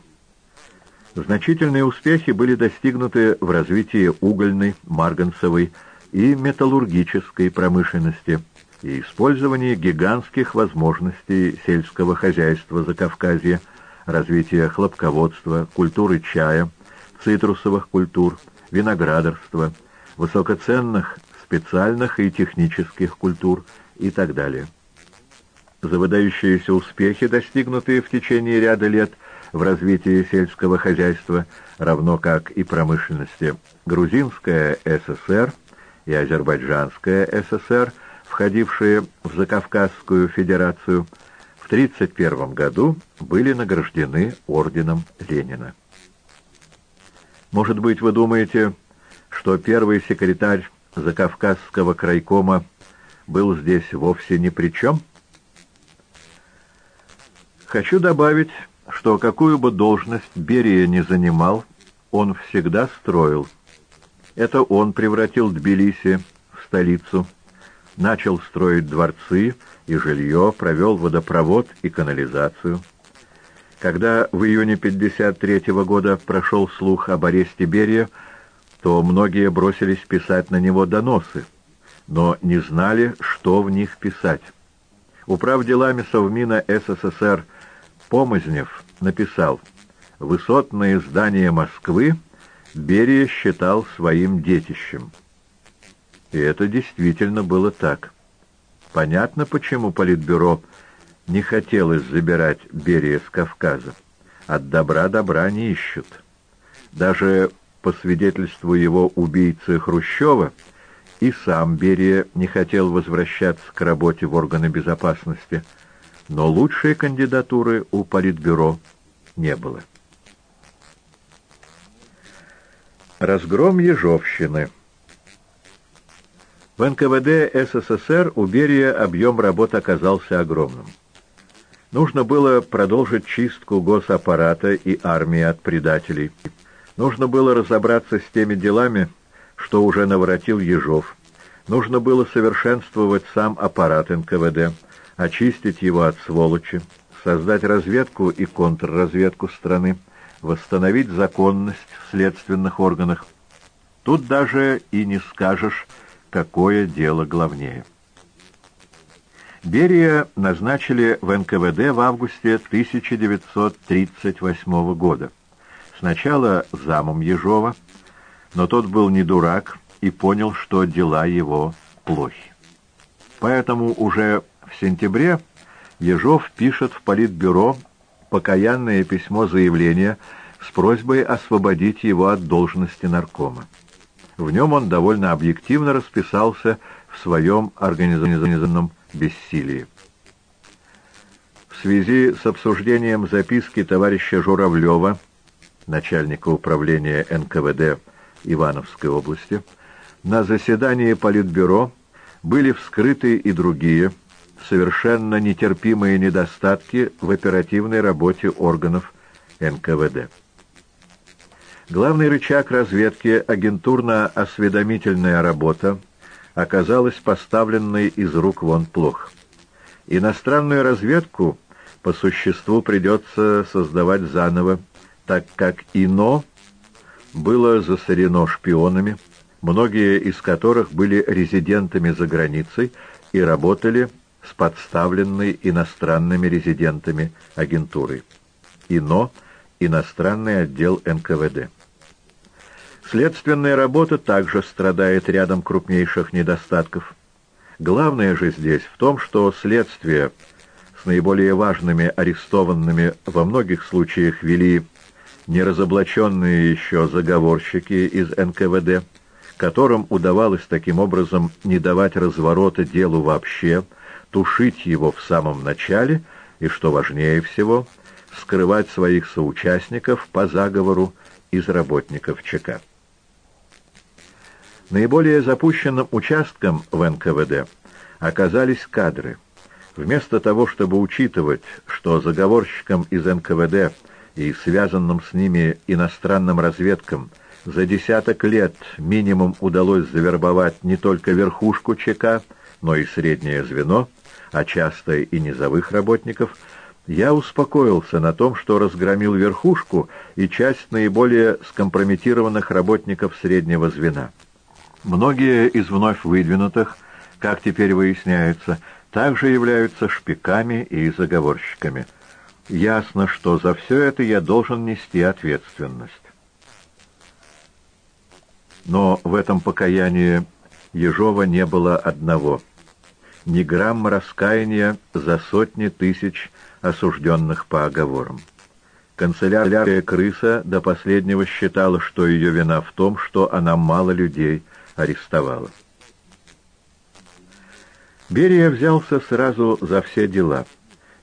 Значительные успехи были достигнуты в развитии угольной, марганцевой и металлургической промышленности и использовании гигантских возможностей сельского хозяйства Закавказья, развития хлопководства, культуры чая, цитрусовых культур, виноградарства, высокоценных специальных и технических культур и так далее. За выдающиеся успехи, достигнутые в течение ряда лет в развитии сельского хозяйства, равно как и промышленности, Грузинская ССР и Азербайджанская ССР, входившие в Закавказскую Федерацию, в 1931 году были награждены орденом Ленина. Может быть, вы думаете, что первый секретарь Закавказского крайкома был здесь вовсе ни при чем? Хочу добавить, что какую бы должность Берия не занимал, он всегда строил. Это он превратил Тбилиси в столицу, начал строить дворцы и жилье, провел водопровод и канализацию. Когда в июне 53 -го года прошел слух об аресте Берия, то многие бросились писать на него доносы, но не знали, что в них писать. Управ делами Совмина СССР Помознев написал «Высотные здания Москвы Берия считал своим детищем». И это действительно было так. Понятно, почему Политбюро не хотелось забирать Берия с Кавказа. От добра добра не ищут. Даже по свидетельству его убийцы Хрущева, и сам Берия не хотел возвращаться к работе в органы безопасности, но лучшей кандидатуры у Политбюро не было. Разгром Ежовщины В НКВД СССР у Берия объем работ оказался огромным. Нужно было продолжить чистку госаппарата и армии от предателей – Нужно было разобраться с теми делами, что уже наворотил Ежов. Нужно было совершенствовать сам аппарат НКВД, очистить его от сволочи, создать разведку и контрразведку страны, восстановить законность в следственных органах. Тут даже и не скажешь, какое дело главнее. Берия назначили в НКВД в августе 1938 года. Сначала замом Ежова, но тот был не дурак и понял, что дела его плохи. Поэтому уже в сентябре Ежов пишет в Политбюро покаянное письмо заявления с просьбой освободить его от должности наркома. В нем он довольно объективно расписался в своем организованном бессилии. В связи с обсуждением записки товарища Журавлева начальника управления НКВД Ивановской области, на заседании Политбюро были вскрыты и другие, совершенно нетерпимые недостатки в оперативной работе органов НКВД. Главный рычаг разведки, агентурно-осведомительная работа, оказалась поставленной из рук вон плохо. Иностранную разведку по существу придется создавать заново, так как ИНО было засорено шпионами, многие из которых были резидентами за границей и работали с подставленной иностранными резидентами агентурой. ИНО – иностранный отдел НКВД. Следственная работа также страдает рядом крупнейших недостатков. Главное же здесь в том, что следствие с наиболее важными арестованными во многих случаях вели неразоблаченные еще заговорщики из НКВД, которым удавалось таким образом не давать разворота делу вообще, тушить его в самом начале и, что важнее всего, скрывать своих соучастников по заговору из работников ЧК. Наиболее запущенным участком в НКВД оказались кадры. Вместо того, чтобы учитывать, что заговорщикам из НКВД и связанным с ними иностранным разведкам за десяток лет минимум удалось завербовать не только верхушку ЧК, но и среднее звено, а часто и низовых работников, я успокоился на том, что разгромил верхушку и часть наиболее скомпрометированных работников среднего звена. Многие из вновь выдвинутых, как теперь выясняется, также являются шпиками и заговорщиками. Ясно, что за все это я должен нести ответственность. Но в этом покаянии Ежова не было одного. Ни грамма раскаяния за сотни тысяч осужденных по оговорам. Канцелярская крыса до последнего считала, что ее вина в том, что она мало людей арестовала. Берия взялся сразу за все дела.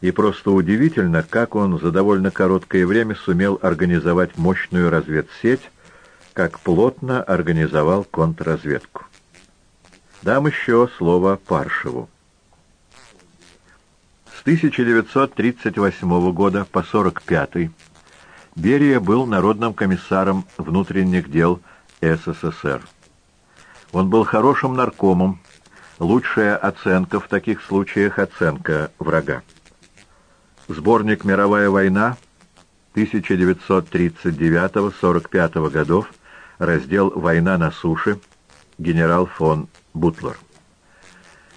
И просто удивительно, как он за довольно короткое время сумел организовать мощную разведсеть, как плотно организовал контрразведку. Дам еще слово Паршеву. С 1938 года по 1945 Берия был народным комиссаром внутренних дел СССР. Он был хорошим наркомом, лучшая оценка в таких случаях — оценка врага. Сборник «Мировая война» 1939-45 годов, раздел «Война на суше», генерал фон Бутлер.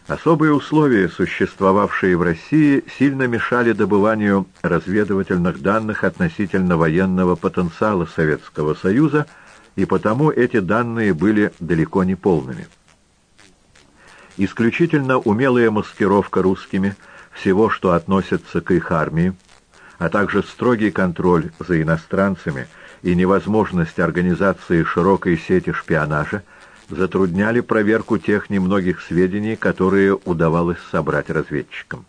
Особые условия, существовавшие в России, сильно мешали добыванию разведывательных данных относительно военного потенциала Советского Союза, и потому эти данные были далеко не полными. Исключительно умелая маскировка русскими всего, что относится к их армии, а также строгий контроль за иностранцами и невозможность организации широкой сети шпионажа затрудняли проверку тех немногих сведений, которые удавалось собрать разведчикам.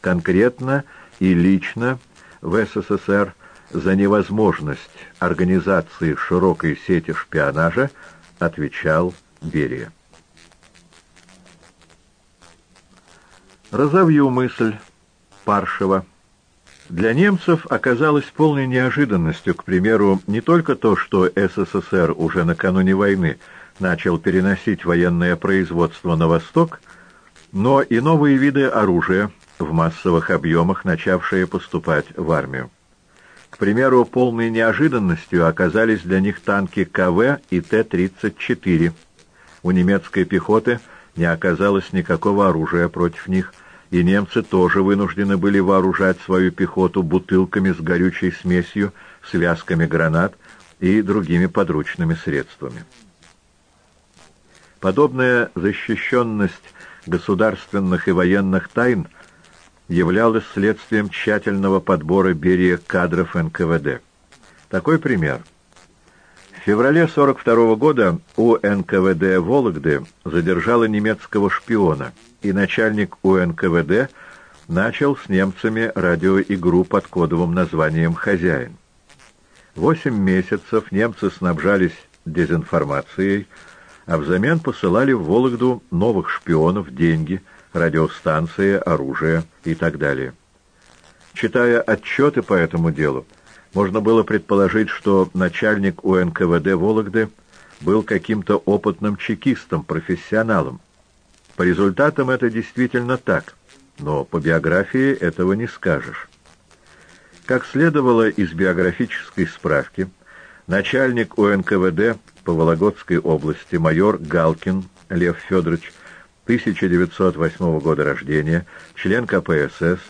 Конкретно и лично в СССР за невозможность организации широкой сети шпионажа отвечал Берия. Разовью мысль Паршева. Для немцев оказалось полной неожиданностью, к примеру, не только то, что СССР уже накануне войны начал переносить военное производство на восток, но и новые виды оружия в массовых объемах, начавшие поступать в армию. К примеру, полной неожиданностью оказались для них танки КВ и Т-34. У немецкой пехоты не оказалось никакого оружия против них, и немцы тоже вынуждены были вооружать свою пехоту бутылками с горючей смесью, связками гранат и другими подручными средствами. Подобная защищенность государственных и военных тайн являлась следствием тщательного подбора Берия кадров НКВД. Такой пример. В феврале 42 года у НКВД Вологды задержала немецкого шпиона, и начальник УНКВД начал с немцами радиоигру под кодовым названием «Хозяин». Восемь месяцев немцы снабжались дезинформацией, а взамен посылали в Вологду новых шпионов, деньги, радиостанции, оружие и так далее. Читая отчеты по этому делу, можно было предположить, что начальник УНКВД Вологды был каким-то опытным чекистом, профессионалом. По результатам это действительно так, но по биографии этого не скажешь. Как следовало из биографической справки, начальник УНКВД по Вологодской области майор Галкин Лев Федорович, 1908 года рождения, член КПСС,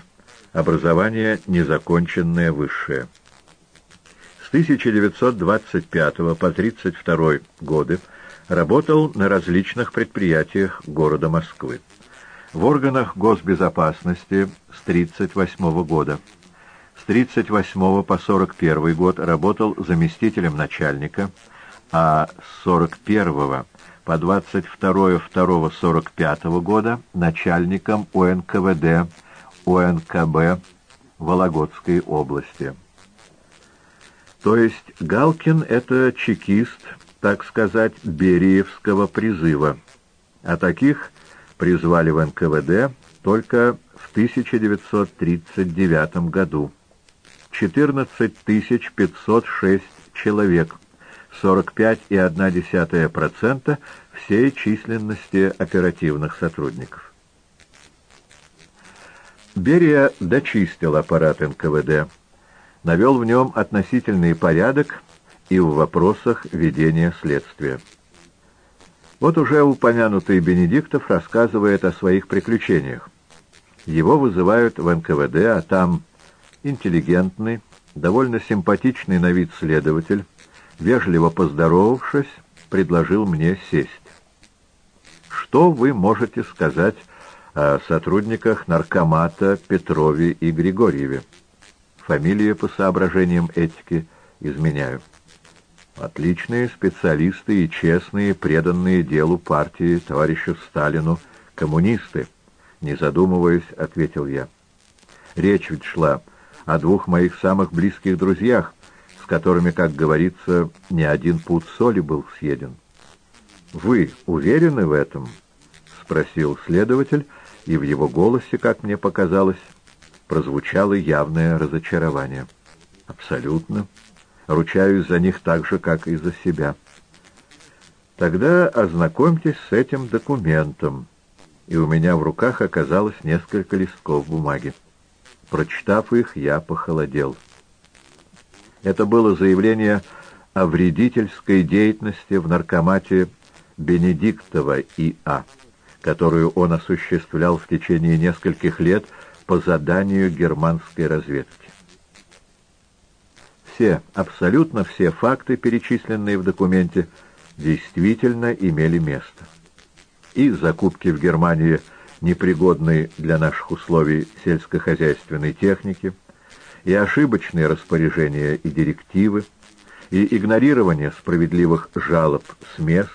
образование незаконченное высшее. С 1925 по 1932 годы работал на различных предприятиях города Москвы. В органах госбезопасности с 1938 года. С 1938 по 1941 год работал заместителем начальника а с 41 по 22-2-45 года начальником УНКВД УНКБ Вологодской области. То есть Галкин — это чекист так сказать, Бериевского призыва, а таких призвали в НКВД только в 1939 году. 14 506 человек, 45,1% всей численности оперативных сотрудников. Берия дочистил аппарат НКВД, навел в нем относительный порядок и в вопросах ведения следствия. Вот уже упомянутый Бенедиктов рассказывает о своих приключениях. Его вызывают в НКВД, а там интеллигентный, довольно симпатичный на вид следователь, вежливо поздоровавшись, предложил мне сесть. Что вы можете сказать о сотрудниках наркомата Петрове и Григорьеве? Фамилии по соображениям этики изменяю. Отличные специалисты и честные, преданные делу партии товарищу Сталину коммунисты, не задумываясь, ответил я. Речь ведь шла о двух моих самых близких друзьях, которыми, как говорится, ни один пуд соли был съеден. «Вы уверены в этом?» — спросил следователь, и в его голосе, как мне показалось, прозвучало явное разочарование. «Абсолютно. Ручаюсь за них так же, как и за себя». «Тогда ознакомьтесь с этим документом», и у меня в руках оказалось несколько листков бумаги. Прочитав их, я похолодел. Это было заявление о вредительской деятельности в наркомате Бенедиктова И.А., которую он осуществлял в течение нескольких лет по заданию германской разведки. Все, абсолютно все факты, перечисленные в документе, действительно имели место. И закупки в Германии непригодной для наших условий сельскохозяйственной техники, и ошибочные распоряжения и директивы, и игнорирование справедливых жалоб с мест,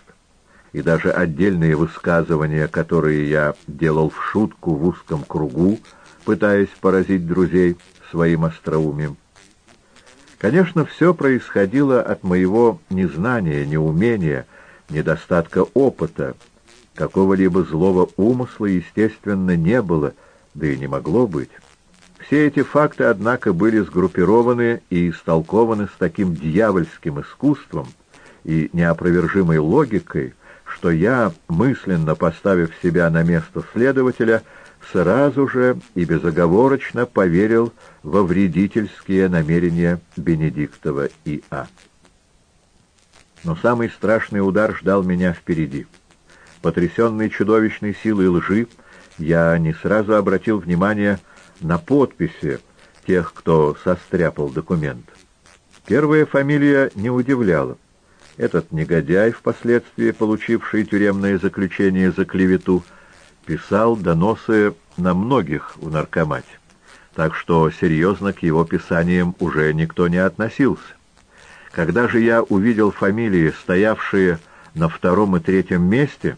и даже отдельные высказывания, которые я делал в шутку в узком кругу, пытаясь поразить друзей своим остроумием. Конечно, все происходило от моего незнания, неумения, недостатка опыта, какого-либо злого умысла, естественно, не было, да и не могло быть. Все эти факты, однако, были сгруппированы и истолкованы с таким дьявольским искусством и неопровержимой логикой, что я, мысленно поставив себя на место следователя, сразу же и безоговорочно поверил во вредительские намерения Бенедиктова И.А. Но самый страшный удар ждал меня впереди. Потрясенный чудовищной силой лжи, я не сразу обратил внимание на подписи тех, кто состряпал документ. Первая фамилия не удивляла. Этот негодяй, впоследствии получивший тюремное заключение за клевету, писал доносы на многих в наркомате, так что серьезно к его писаниям уже никто не относился. Когда же я увидел фамилии, стоявшие на втором и третьем месте,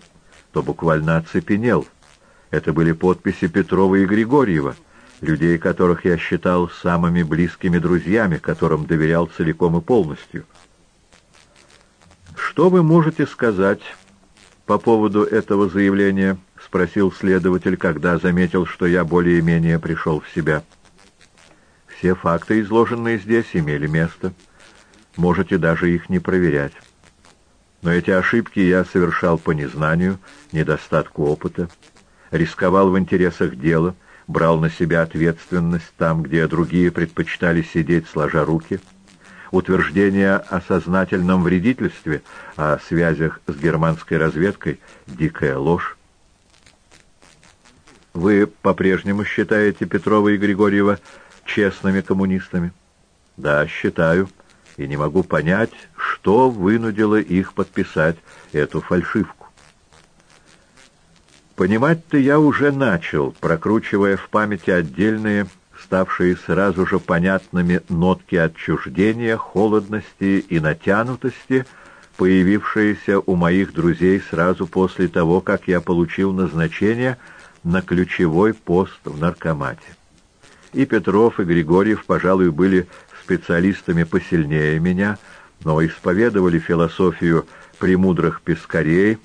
то буквально оцепенел. Это были подписи Петрова и Григорьева, людей, которых я считал самыми близкими друзьями, которым доверял целиком и полностью. «Что вы можете сказать по поводу этого заявления?» — спросил следователь, когда заметил, что я более-менее пришел в себя. «Все факты, изложенные здесь, имели место. Можете даже их не проверять. Но эти ошибки я совершал по незнанию, недостатку опыта, рисковал в интересах дела, брал на себя ответственность там, где другие предпочитали сидеть сложа руки — утверждение о сознательном вредительстве, о связях с германской разведкой — дикая ложь. Вы по-прежнему считаете Петрова и Григорьева честными коммунистами? Да, считаю, и не могу понять, что вынудило их подписать эту фальшивку. Понимать-то я уже начал, прокручивая в памяти отдельные ставшие сразу же понятными нотки отчуждения, холодности и натянутости, появившиеся у моих друзей сразу после того, как я получил назначение на ключевой пост в наркомате. И Петров, и Григорьев, пожалуй, были специалистами посильнее меня, но исповедовали философию премудрых пескарей,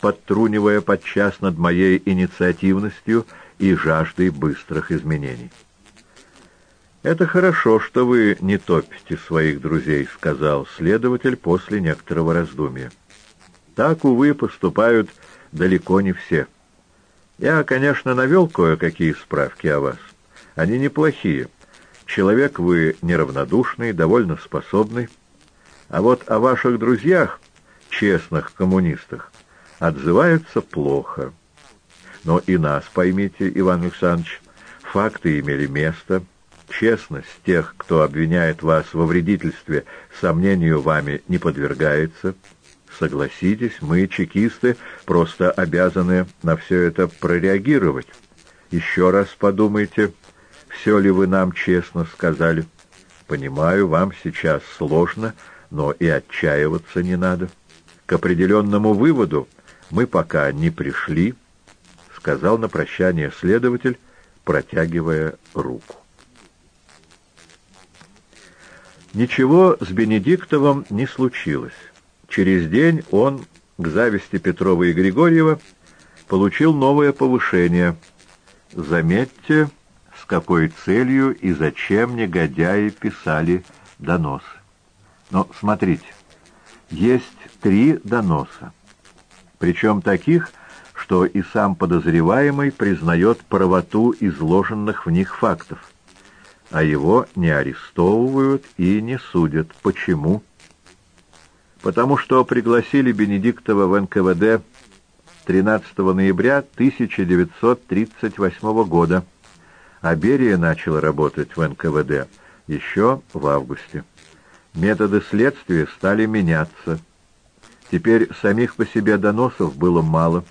подтрунивая подчас над моей инициативностью и жаждой быстрых изменений. «Это хорошо, что вы не топите своих друзей», — сказал следователь после некоторого раздумья. «Так, увы, поступают далеко не все. Я, конечно, навел кое-какие справки о вас. Они неплохие. Человек вы неравнодушный, довольно способный. А вот о ваших друзьях, честных коммунистах, отзываются плохо. Но и нас поймите, Иван Александрович, факты имели место, честность тех, кто обвиняет вас во вредительстве, сомнению вами не подвергается. Согласитесь, мы, чекисты, просто обязаны на все это прореагировать. Еще раз подумайте, все ли вы нам честно сказали. Понимаю, вам сейчас сложно, но и отчаиваться не надо. К определенному выводу мы пока не пришли, — сказал на прощание следователь, протягивая руку. Ничего с Бенедиктовым не случилось. Через день он, к зависти Петрова и Григорьева, получил новое повышение. Заметьте, с какой целью и зачем негодяи писали доносы. Но смотрите, есть три доноса, причем таких, что и сам подозреваемый признает правоту изложенных в них фактов а его не арестовывают и не судят. Почему? Потому что пригласили Бенедиктова в НКВД 13 ноября 1938 года, а Берия начал работать в НКВД еще в августе. Методы следствия стали меняться. Теперь самих по себе доносов было мало.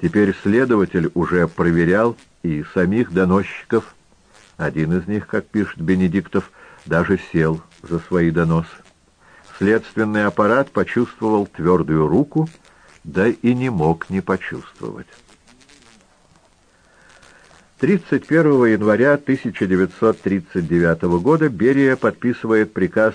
Теперь следователь уже проверял и самих доносчиков, один из них, как пишет Бенедиктов, даже сел за свои доносы. Следственный аппарат почувствовал твердую руку, да и не мог не почувствовать. 31 января 1939 года Берия подписывает приказ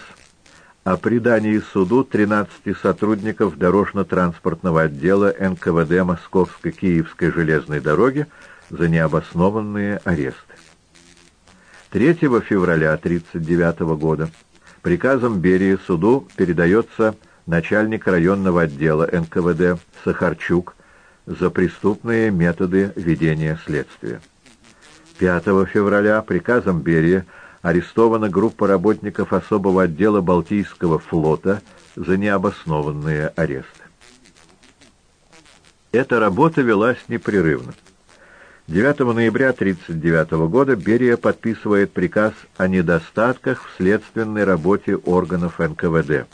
о придании суду 13 сотрудников дорожно-транспортного отдела НКВД Московско-Киевской железной дороги за необоснованные аресты. 3 февраля 1939 года приказом Берии суду передается начальник районного отдела НКВД Сахарчук за преступные методы ведения следствия. 5 февраля приказом Берии арестована группа работников особого отдела Балтийского флота за необоснованные аресты. Эта работа велась непрерывно. 9 ноября 1939 года Берия подписывает приказ о недостатках в следственной работе органов НКВД,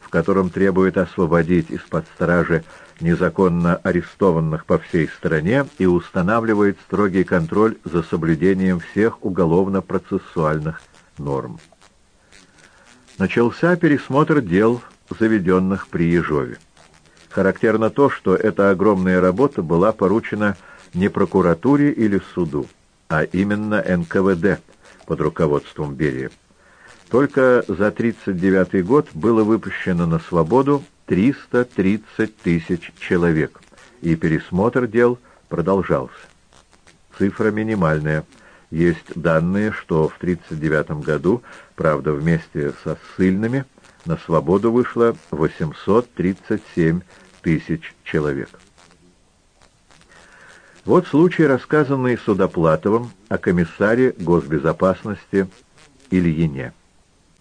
в котором требует освободить из-под стражи незаконно арестованных по всей стране и устанавливает строгий контроль за соблюдением всех уголовно-процессуальных норм. Начался пересмотр дел, заведенных при Ежове. Характерно то, что эта огромная работа была поручена не прокуратуре или суду, а именно НКВД под руководством Берии. Только за 1939 год было выпущено на свободу 330 тысяч человек, и пересмотр дел продолжался. Цифра минимальная. Есть данные, что в 1939 году, правда вместе со ссыльными, на свободу вышло 837 тысяч человек. Вот случай, рассказанный Судоплатовым о комиссаре госбезопасности Ильине.